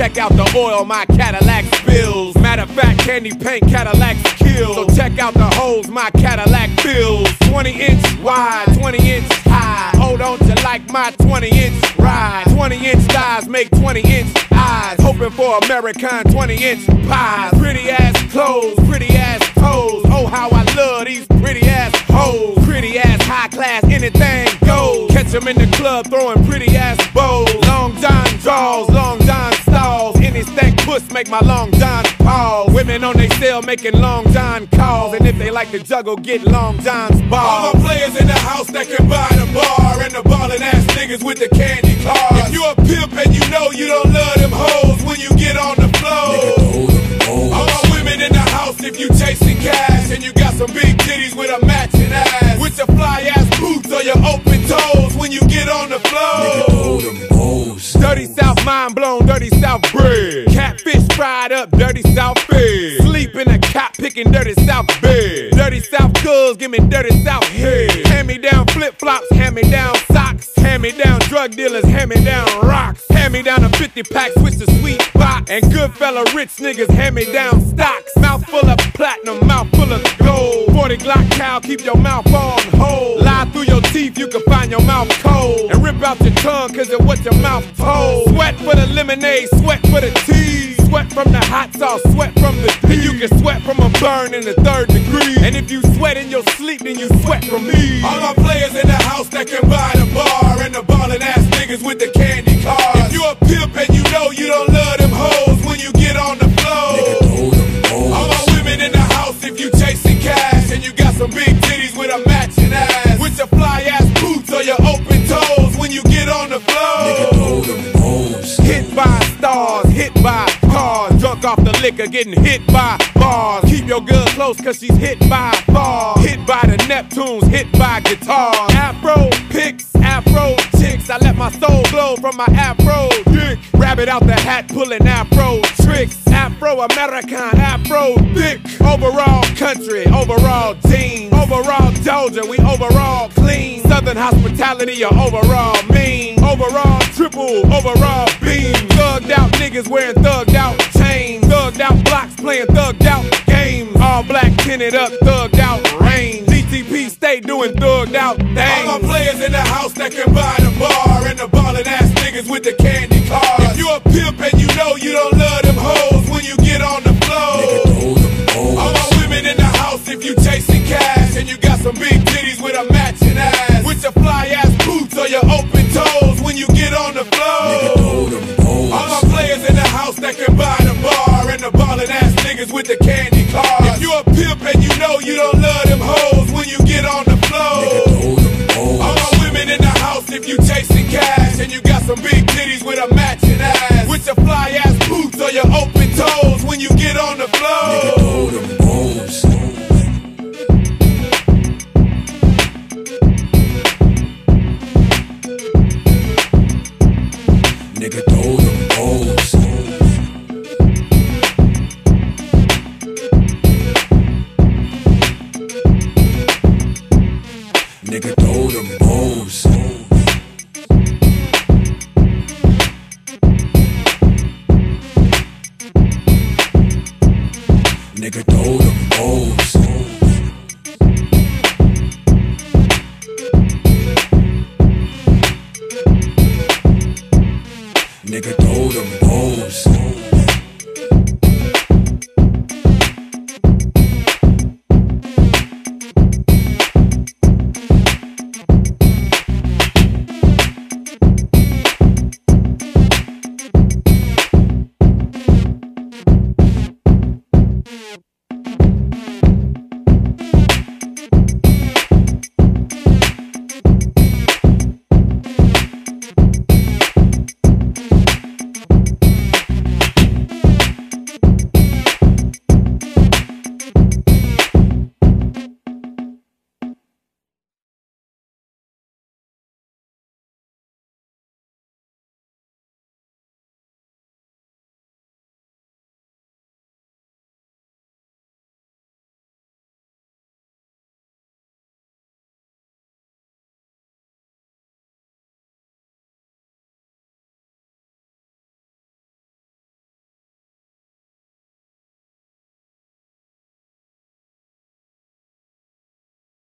check out the oil my Cadillac spills. Matter of fact, candy paint Cadillacs kill. So check out the holes my Cadillac fills. 20 inch wide, 20 inch high. Hold on to like my 20 inch ride. 20 inch thighs make 20 inch eyes. Hoping for American 20 inch pies. Pretty ass clothes, pretty ass toes. Oh, how I love these pretty ass hoes. Pretty ass high class, anything goes. Catch 'em in the club throwing draws, long John stalls. Any stank puss make my long John pause. Women on they cell making long John calls. And if they like to juggle, get long John's balls. All the players in the house that can buy the bar and the ballin' ass niggas with the candy cars. If you a pimp and you know you don't love them hoes when you get on the floor. All my women in the house if you chasing cash and you got some big titties with a you get on the floor. Dirty South mind blown, dirty South bread. Catfish fried up, dirty South fed. Sleep in a cop picking dirty South bed. Dirty South girls, give me dirty South head. Hand me down flip flops, hand me down socks. Hand me down drug dealers, hand me down rocks. Hand me down a 50 pack, switch the sweet box. And good fella rich niggas, hand me down stocks. Mouth full of platinum, mouth full of gold. 40 Glock cow, keep your mouth on hold. Mouth cold. And rip out your tongue, cause of what your mouth told. Sweat for the lemonade, sweat for the tea. Sweat from the hot sauce, sweat from the tea. You can sweat from a burn in the third degree. And if you sweat in your sleep, then you sweat from me. All my players in the house that can buy the bar and the ballin' ass niggas with the candy the liquor, getting hit by bars. Keep your girl close, cause she's hit by bars. Hit by the Neptunes, hit by guitars. Afro picks, afro chicks. I let my soul glow from my afro dick. Rabbit out the hat, pulling afro tricks. Afro American, afro thick. Overall country, overall team. Overall Doja, we overall clean. Southern hospitality, your overall mean. Overall triple, overall beam. Thugged out niggas wearing thugged out chains. Thugged out blocks playing thugged out games. All black tinted up, thugged out range. DTP stay doing thugged out All things. my players in the house that can buy the bar and the ballin' ass niggas with the cars. If you a pimp and you know you don't love them hoes when you get on the floor. All my women in the house if you chasing cash and you got some big titties with a matching blow them bones. Nigga, throw them bones. Nigga, throw them bones.